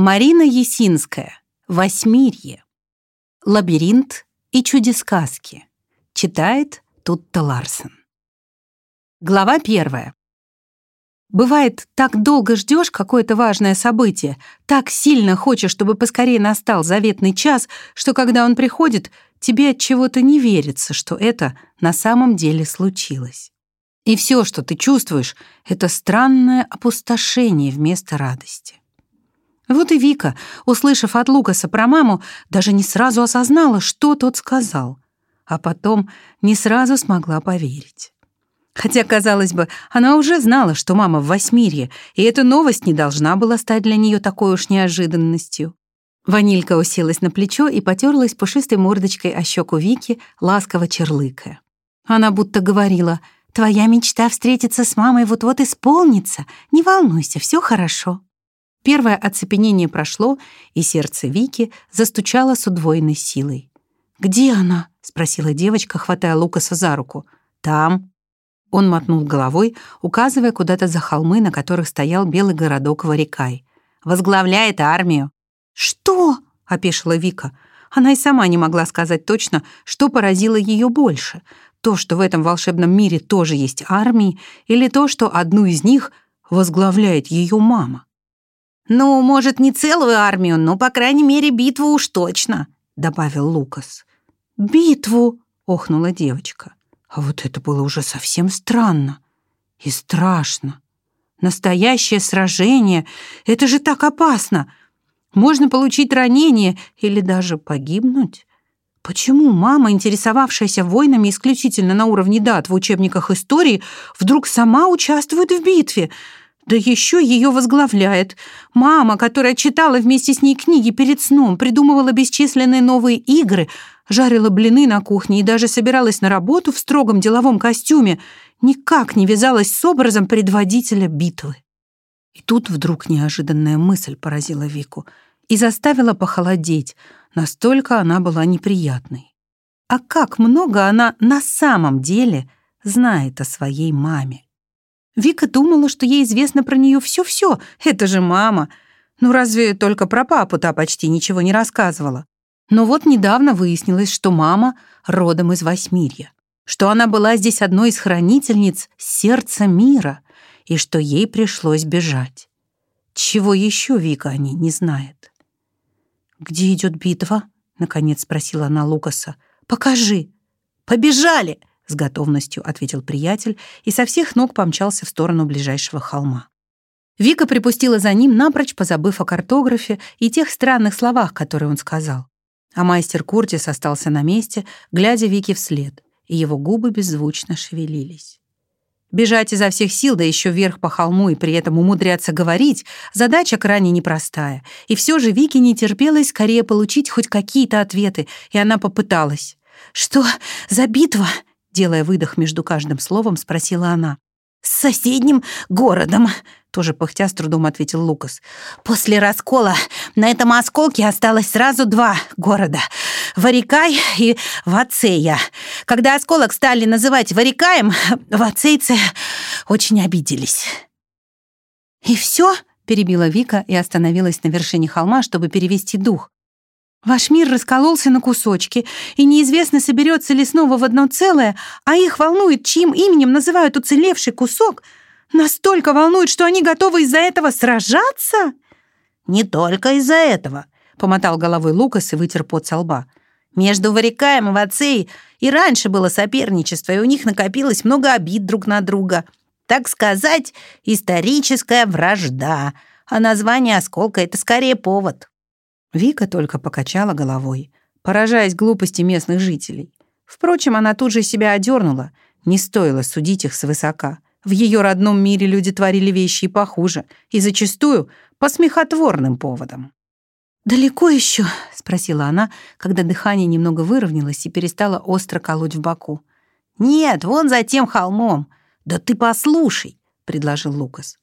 Марина Есинская. Восьмирье. Лабиринт и чудесказки. Читает Тутта Ларсен. Глава первая. Бывает, так долго ждешь какое-то важное событие, так сильно хочешь, чтобы поскорее настал заветный час, что когда он приходит, тебе от чего-то не верится, что это на самом деле случилось. И все, что ты чувствуешь, это странное опустошение вместо радости. Вот и Вика, услышав от Лукаса про маму, даже не сразу осознала, что тот сказал, а потом не сразу смогла поверить. Хотя, казалось бы, она уже знала, что мама в Восьмирье, и эта новость не должна была стать для нее такой уж неожиданностью. Ванилька уселась на плечо и потерлась пушистой мордочкой о щеку Вики, ласково черлыкая. Она будто говорила, «Твоя мечта встретиться с мамой вот-вот исполнится. Не волнуйся, все хорошо». Первое оцепенение прошло, и сердце Вики застучало с удвоенной силой. «Где она?» — спросила девочка, хватая Лукаса за руку. «Там». Он мотнул головой, указывая куда-то за холмы, на которых стоял белый городок Варикай. «Возглавляет армию». «Что?» — опешила Вика. Она и сама не могла сказать точно, что поразило ее больше. То, что в этом волшебном мире тоже есть армии, или то, что одну из них возглавляет ее мама. «Ну, может, не целую армию, но, по крайней мере, битву уж точно», — добавил Лукас. «Битву!» — охнула девочка. А вот это было уже совсем странно и страшно. Настоящее сражение — это же так опасно. Можно получить ранение или даже погибнуть. Почему мама, интересовавшаяся войнами исключительно на уровне дат в учебниках истории, вдруг сама участвует в битве — да еще ее возглавляет. Мама, которая читала вместе с ней книги перед сном, придумывала бесчисленные новые игры, жарила блины на кухне и даже собиралась на работу в строгом деловом костюме, никак не вязалась с образом предводителя битвы. И тут вдруг неожиданная мысль поразила Вику и заставила похолодеть, настолько она была неприятной. А как много она на самом деле знает о своей маме? Вика думала, что ей известно про нее все-все. Это же мама. Ну разве только про папу та почти ничего не рассказывала. Но вот недавно выяснилось, что мама родом из Восьмирья, что она была здесь одной из хранительниц сердца мира и что ей пришлось бежать. Чего еще Вика о ней не знает? «Где идет битва?» — наконец спросила она Лукаса. «Покажи». «Побежали!» С готовностью ответил приятель и со всех ног помчался в сторону ближайшего холма. Вика припустила за ним, напрочь позабыв о картографе и тех странных словах, которые он сказал. А мастер Куртис остался на месте, глядя Вике вслед, и его губы беззвучно шевелились. Бежать изо всех сил, да еще вверх по холму и при этом умудряться говорить, задача крайне непростая. И все же Вике не терпелось скорее получить хоть какие-то ответы, и она попыталась. «Что за битва?» Делая выдох между каждым словом, спросила она. «С соседним городом», — тоже пыхтя с трудом ответил Лукас. «После раскола на этом осколке осталось сразу два города — Варикай и Вацея. Когда осколок стали называть Варикаем, вацейцы очень обиделись». «И все?» — перебила Вика и остановилась на вершине холма, чтобы перевести дух. Ваш мир раскололся на кусочки, и неизвестно, соберется ли снова в одно целое, а их волнует, чьим именем называют уцелевший кусок. Настолько волнует, что они готовы из-за этого сражаться? Не только из-за этого, помотал головой Лукас и вытер пот со лба. Между Варикаем и Вацей и раньше было соперничество, и у них накопилось много обид друг на друга. Так сказать, историческая вражда. А название осколка — это скорее повод. Вика только покачала головой, поражаясь глупости местных жителей. Впрочем, она тут же себя одернула. Не стоило судить их свысока. В ее родном мире люди творили вещи и похуже, и зачастую по смехотворным поводам. «Далеко еще?» — спросила она, когда дыхание немного выровнялось и перестало остро колоть в боку. «Нет, вон за тем холмом. Да ты послушай», — предложил Лукас.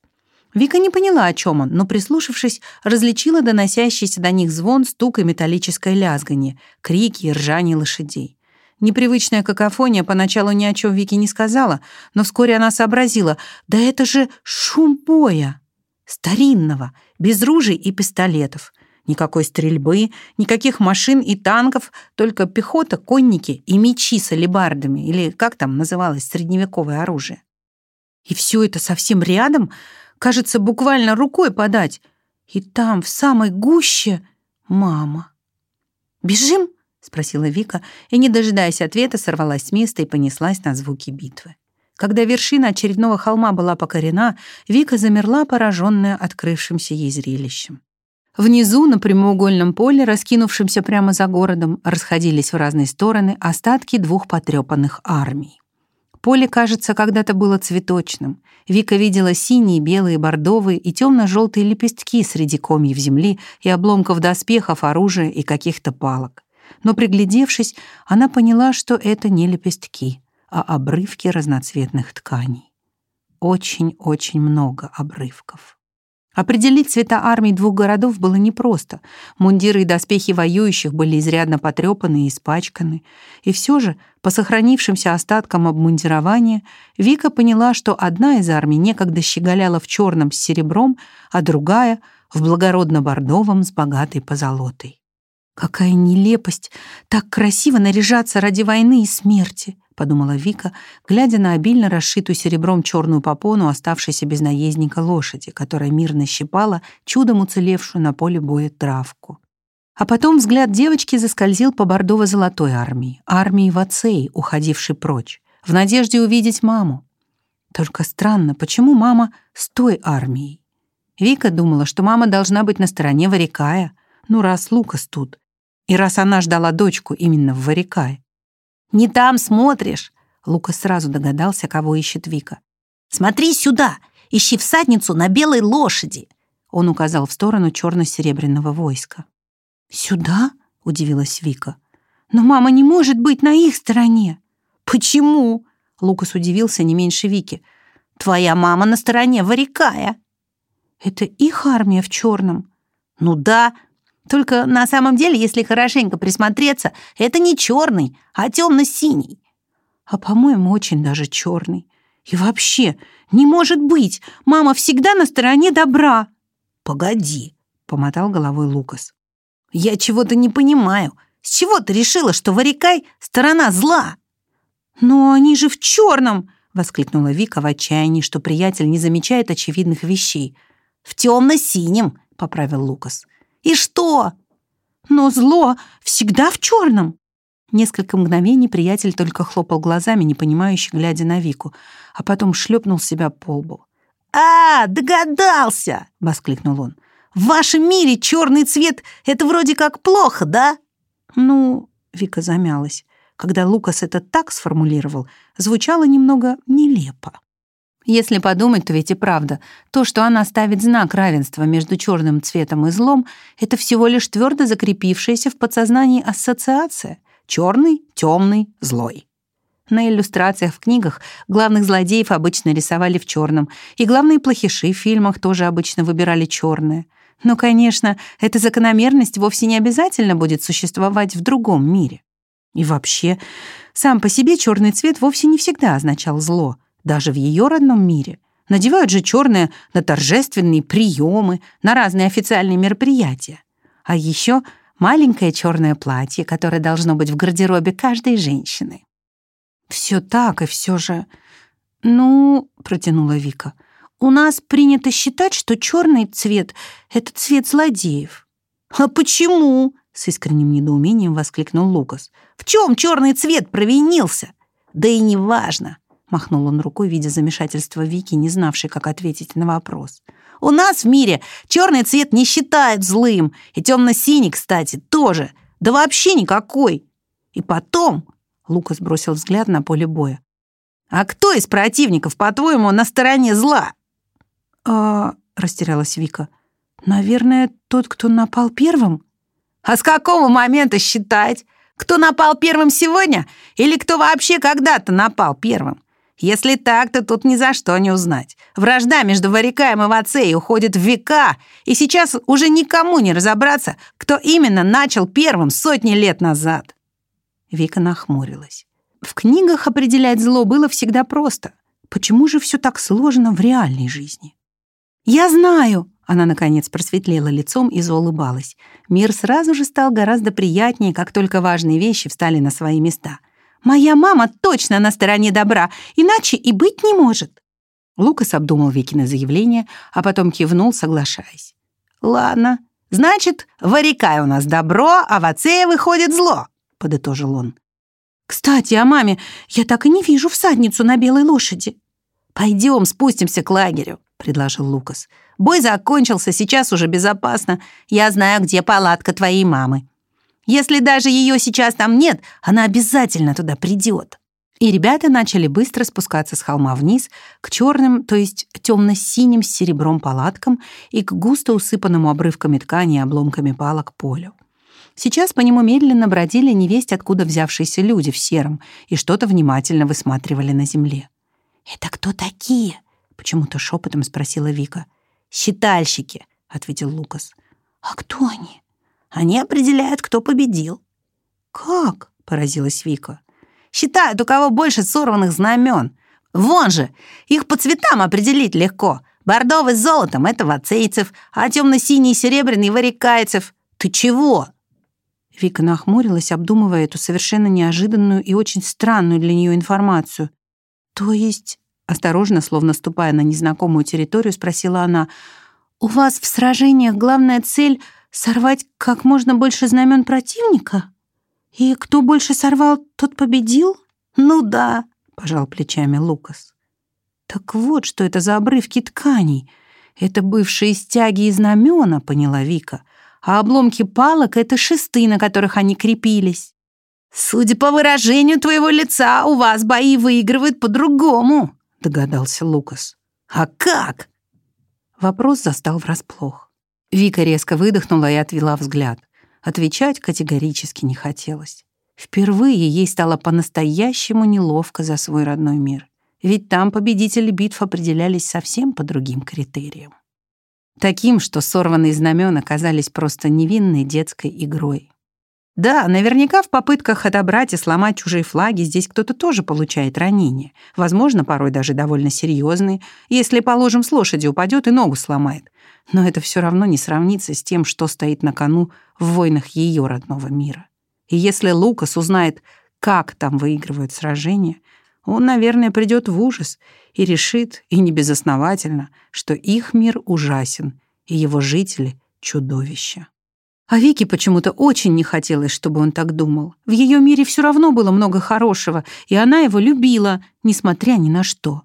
Вика не поняла, о чем он, но, прислушавшись, различила доносящийся до них звон, стук и металлическое лязганье, крики и ржание лошадей. Непривычная какофония поначалу ни о чем Вике не сказала, но вскоре она сообразила, да это же шум боя, старинного, без ружей и пистолетов. Никакой стрельбы, никаких машин и танков, только пехота, конники и мечи с алебардами, или как там называлось средневековое оружие. И все это совсем рядом, кажется, буквально рукой подать. И там, в самой гуще, мама. «Бежим?» — спросила Вика, и, не дожидаясь ответа, сорвалась с места и понеслась на звуки битвы. Когда вершина очередного холма была покорена, Вика замерла, пораженная открывшимся ей зрелищем. Внизу, на прямоугольном поле, раскинувшемся прямо за городом, расходились в разные стороны остатки двух потрепанных армий. Поле, кажется, когда-то было цветочным. Вика видела синие, белые, бордовые и темно-желтые лепестки среди комьев земли и обломков доспехов, оружия и каких-то палок. Но, приглядевшись, она поняла, что это не лепестки, а обрывки разноцветных тканей. Очень-очень много обрывков. Определить цвета армий двух городов было непросто. Мундиры и доспехи воюющих были изрядно потрепаны и испачканы. И все же, по сохранившимся остаткам обмундирования, Вика поняла, что одна из армий некогда щеголяла в черном с серебром, а другая — в благородно-бордовом с богатой позолотой. Какая нелепость! Так красиво наряжаться ради войны и смерти! — подумала Вика, глядя на обильно расшитую серебром черную попону, оставшейся без наездника лошади, которая мирно щипала чудом уцелевшую на поле боя травку. А потом взгляд девочки заскользил по бордово-золотой армии, армии Вацеи, уходившей прочь, в надежде увидеть маму. Только странно, почему мама с той армией? Вика думала, что мама должна быть на стороне Варикая, ну раз Лукас тут, и раз она ждала дочку именно в Варикае. «Не там смотришь!» Лука сразу догадался, кого ищет Вика. «Смотри сюда! Ищи всадницу на белой лошади!» Он указал в сторону черно-серебряного войска. «Сюда?» — удивилась Вика. «Но мама не может быть на их стороне!» «Почему?» — Лукас удивился не меньше Вики. «Твоя мама на стороне Варикая!» «Это их армия в черном?» «Ну да, только на самом деле, если хорошенько присмотреться, это не черный, а темно-синий. А, по-моему, очень даже черный. И вообще, не может быть, мама всегда на стороне добра. Погоди, помотал головой Лукас. Я чего-то не понимаю. С чего ты решила, что Варикай — сторона зла? Но они же в черном, воскликнула Вика в отчаянии, что приятель не замечает очевидных вещей. В темно-синем, поправил Лукас. И что? Но зло всегда в черном. Несколько мгновений приятель только хлопал глазами, непонимающе глядя на Вику, а потом шлепнул себя по лбу. «А, догадался!» — воскликнул он. «В вашем мире черный цвет — это вроде как плохо, да?» «Ну...» — Вика замялась. Когда Лукас это так сформулировал, звучало немного нелепо. Если подумать, то ведь и правда, то, что она ставит знак равенства между черным цветом и злом, это всего лишь твердо закрепившаяся в подсознании ассоциация. Черный, темный, злой. На иллюстрациях в книгах главных злодеев обычно рисовали в черном, и главные плохиши в фильмах тоже обычно выбирали черное. Но, конечно, эта закономерность вовсе не обязательно будет существовать в другом мире. И вообще, сам по себе черный цвет вовсе не всегда означал зло — даже в ее родном мире. Надевают же черное на торжественные приемы, на разные официальные мероприятия. А еще маленькое черное платье, которое должно быть в гардеробе каждой женщины. Все так, и все же... Ну, протянула Вика, у нас принято считать, что черный цвет — это цвет злодеев. А почему? С искренним недоумением воскликнул Лукас. В чем черный цвет провинился? Да и не важно. Махнул он рукой, видя замешательство Вики, не знавшей, как ответить на вопрос. «У нас в мире черный цвет не считают злым, и темно-синий, кстати, тоже. Да вообще никакой. И потом...» Лукас бросил взгляд на поле боя. «А кто из противников, по-твоему, на стороне зла?» «А...» — растерялась Вика. «Наверное, тот, кто напал первым?» «А с какого момента считать? Кто напал первым сегодня? Или кто вообще когда-то напал первым? Если так, то тут ни за что не узнать. Вражда между Варикаем и Вацеей уходит в века, и сейчас уже никому не разобраться, кто именно начал первым сотни лет назад. Вика нахмурилась. В книгах определять зло было всегда просто. Почему же все так сложно в реальной жизни? «Я знаю!» — Она, наконец, просветлела лицом и заулыбалась. Мир сразу же стал гораздо приятнее, как только важные вещи встали на свои места. «Моя мама точно на стороне добра, иначе и быть не может!» Лукас обдумал Викина заявление, а потом кивнул, соглашаясь. «Ладно, значит, в у нас добро, а в Ацее выходит зло», — подытожил он. «Кстати, о маме я так и не вижу всадницу на белой лошади». «Пойдем, спустимся к лагерю», — предложил Лукас. «Бой закончился, сейчас уже безопасно. Я знаю, где палатка твоей мамы. Если даже ее сейчас там нет, она обязательно туда придет». И ребята начали быстро спускаться с холма вниз к черным, то есть темно-синим с серебром палаткам и к густо усыпанному обрывками ткани и обломками палок полю. Сейчас по нему медленно бродили невесть откуда взявшиеся люди в сером и что-то внимательно высматривали на земле. «Это кто такие?» — почему-то шепотом спросила Вика. «Считальщики», — ответил Лукас. «А кто они?» «Они определяют, кто победил». «Как?» — поразилась Вика. «Считают, у кого больше сорванных знамен. Вон же, их по цветам определить легко. Бордовый с золотом — это вацейцев, а темно-синий и серебряный — варикайцев. Ты чего?» Вика нахмурилась, обдумывая эту совершенно неожиданную и очень странную для нее информацию. «То есть...» — осторожно, словно ступая на незнакомую территорию, спросила она. «У вас в сражениях главная цель — сорвать как можно больше знамен противника? И кто больше сорвал, тот победил?» «Ну да», — пожал плечами Лукас. «Так вот, что это за обрывки тканей. Это бывшие стяги и знамена», — поняла Вика. «А обломки палок — это шесты, на которых они крепились». «Судя по выражению твоего лица, у вас бои выигрывают по-другому», — догадался Лукас. «А как?» Вопрос застал врасплох. Вика резко выдохнула и отвела взгляд. Отвечать категорически не хотелось. Впервые ей стало по-настоящему неловко за свой родной мир. Ведь там победители битв определялись совсем по другим критериям. Таким, что сорванные знамена казались просто невинной детской игрой. Да, наверняка в попытках отобрать и сломать чужие флаги здесь кто-то тоже получает ранения. Возможно, порой даже довольно серьезные. Если, положим, с лошади упадет и ногу сломает. Но это все равно не сравнится с тем, что стоит на кону в войнах ее родного мира. И если Лукас узнает, как там выигрывают сражения, он, наверное, придет в ужас и решит, и не безосновательно, что их мир ужасен, и его жители — чудовища. А Вике почему-то очень не хотелось, чтобы он так думал. В ее мире все равно было много хорошего, и она его любила, несмотря ни на что.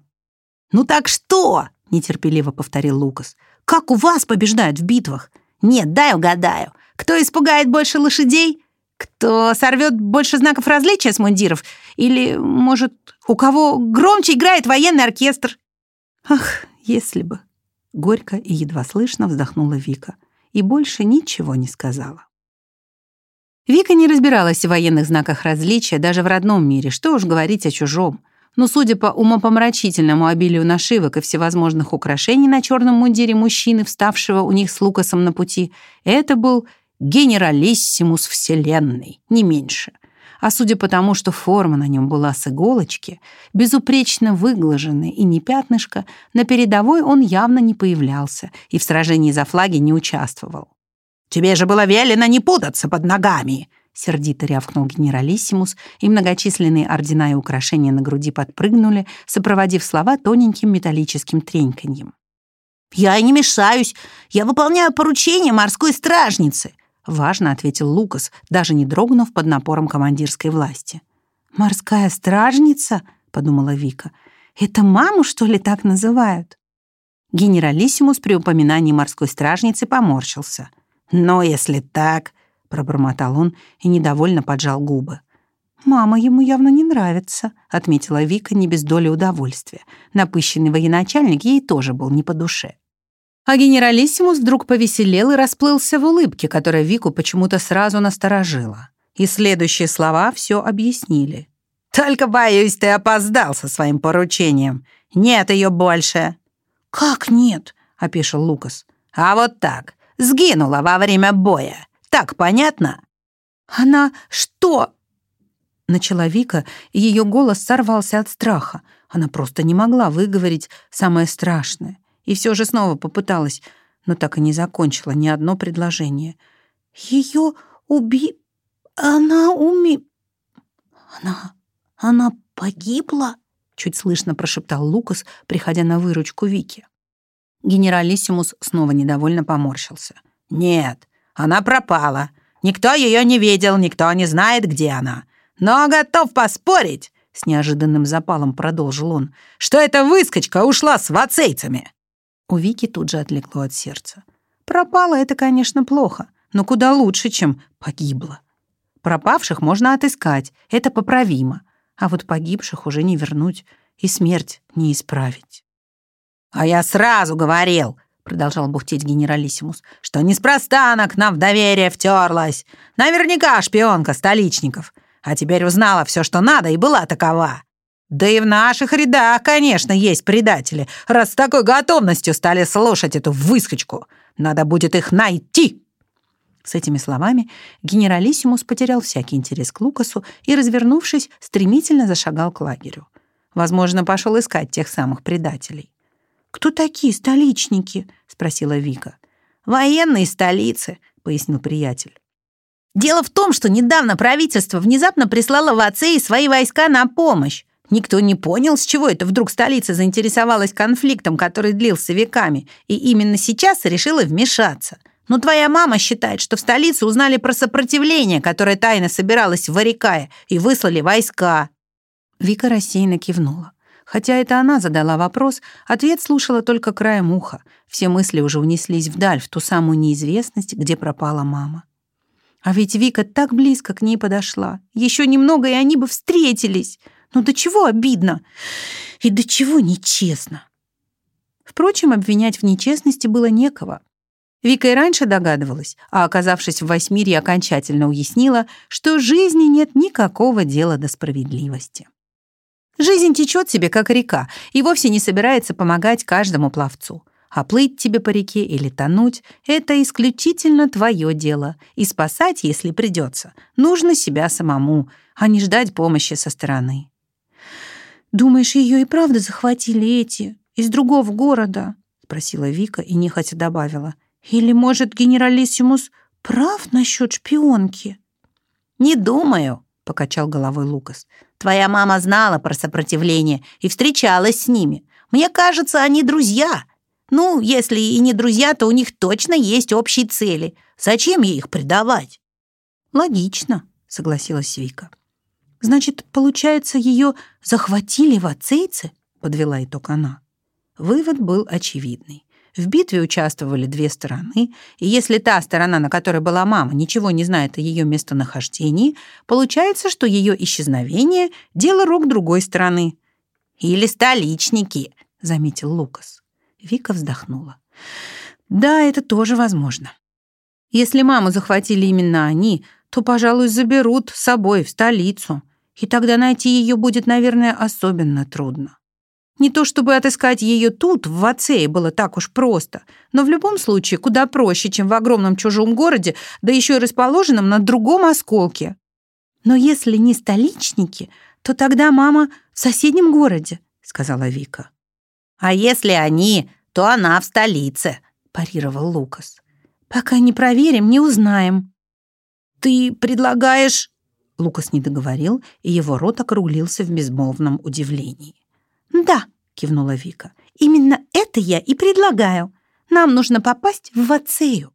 «Ну так что?» — нетерпеливо повторил Лукас. «Как у вас побеждают в битвах? Нет, дай угадаю. Кто испугает больше лошадей? Кто сорвет больше знаков различия с мундиров? Или, может, у кого громче играет военный оркестр?» «Ах, если бы!» — горько и едва слышно вздохнула Вика и больше ничего не сказала. Вика не разбиралась в военных знаках различия даже в родном мире, что уж говорить о чужом. Но судя по умопомрачительному обилию нашивок и всевозможных украшений на черном мундире мужчины, вставшего у них с Лукасом на пути, это был генералиссимус Вселенной, не меньше а судя по тому, что форма на нем была с иголочки, безупречно выглаженная и не пятнышко, на передовой он явно не появлялся и в сражении за флаги не участвовал. «Тебе же было велено не путаться под ногами!» Сердито рявкнул генералиссимус, и многочисленные ордена и украшения на груди подпрыгнули, сопроводив слова тоненьким металлическим треньканьем. «Я и не мешаюсь. Я выполняю поручение морской стражницы. Важно ответил Лукас, даже не дрогнув под напором командирской власти. «Морская стражница?» — подумала Вика. «Это маму, что ли, так называют?» Генералиссимус при упоминании морской стражницы поморщился. «Но если так...» — пробормотал он и недовольно поджал губы. «Мама ему явно не нравится», — отметила Вика не без доли удовольствия. Напыщенный военачальник ей тоже был не по душе. А генералиссимус вдруг повеселел и расплылся в улыбке, которая Вику почему-то сразу насторожила. И следующие слова все объяснили. «Только, боюсь, ты опоздал со своим поручением. Нет ее больше». «Как нет?» — опешил Лукас. «А вот так. Сгинула во время боя. Так понятно?» «Она что?» Начала Вика, и ее голос сорвался от страха. Она просто не могла выговорить самое страшное и все же снова попыталась. но так и не закончила ни одно предложение. «Ее уби... Она уми... Она... Она погибла?» Чуть слышно прошептал Лукас, приходя на выручку Вики. Генералиссимус снова недовольно поморщился. «Нет, она пропала. Никто ее не видел, никто не знает, где она. Но готов поспорить, — с неожиданным запалом продолжил он, — что эта выскочка ушла с вацейцами». У Вики тут же отлегло от сердца. Пропала — это, конечно, плохо, но куда лучше, чем погибла. Пропавших можно отыскать, это поправимо, а вот погибших уже не вернуть и смерть не исправить. «А я сразу говорил», — продолжал бухтеть генералиссимус, «что неспроста она к нам в доверие втерлась. Наверняка шпионка столичников. А теперь узнала все, что надо, и была такова. Да и в наших рядах, конечно, есть предатели, раз с такой готовностью стали слушать эту выскочку. Надо будет их найти». С этими словами генералиссимус потерял всякий интерес к Лукасу и, развернувшись, стремительно зашагал к лагерю. Возможно, пошел искать тех самых предателей. «Кто такие столичники?» — спросила Вика. «Военные столицы», — пояснил приятель. «Дело в том, что недавно правительство внезапно прислало в Ацеи свои войска на помощь. Никто не понял, с чего это вдруг столица заинтересовалась конфликтом, который длился веками, и именно сейчас решила вмешаться. Но твоя мама считает, что в столице узнали про сопротивление, которое тайно собиралось в Варикае, и выслали войска». Вика рассеянно кивнула. Хотя это она задала вопрос, ответ слушала только краем уха. Все мысли уже унеслись вдаль, в ту самую неизвестность, где пропала мама. А ведь Вика так близко к ней подошла. Еще немного, и они бы встретились. Ну до чего обидно и до чего нечестно. Впрочем, обвинять в нечестности было некого. Вика и раньше догадывалась, а оказавшись в Восьмире, окончательно уяснила, что жизни нет никакого дела до справедливости. Жизнь течет себе, как река, и вовсе не собирается помогать каждому пловцу. А плыть тебе по реке или тонуть — это исключительно твое дело. И спасать, если придется, нужно себя самому, а не ждать помощи со стороны. «Думаешь, ее и правда захватили эти, из другого города?» — спросила Вика и нехотя добавила. «Или, может, генералиссимус прав насчет шпионки?» «Не думаю», — покачал головой Лукас. Твоя мама знала про сопротивление и встречалась с ними. Мне кажется, они друзья. Ну, если и не друзья, то у них точно есть общие цели. Зачем ей их предавать?» «Логично», — согласилась Вика. «Значит, получается, ее захватили в ацейце?» — подвела итог она. Вывод был очевидный. В битве участвовали две стороны, и если та сторона, на которой была мама, ничего не знает о ее местонахождении, получается, что ее исчезновение — дело рук другой стороны. «Или столичники», — заметил Лукас. Вика вздохнула. «Да, это тоже возможно. Если маму захватили именно они, то, пожалуй, заберут с собой в столицу, и тогда найти ее будет, наверное, особенно трудно. Не то чтобы отыскать ее тут, в Вацее, было так уж просто, но в любом случае куда проще, чем в огромном чужом городе, да еще и расположенном на другом осколке. «Но если не столичники, то тогда мама в соседнем городе», — сказала Вика. «А если они, то она в столице», — парировал Лукас. «Пока не проверим, не узнаем». «Ты предлагаешь...» Лукас не договорил, и его рот округлился в безмолвном удивлении. «Да», — кивнула Вика, — «именно это я и предлагаю. Нам нужно попасть в Вацею».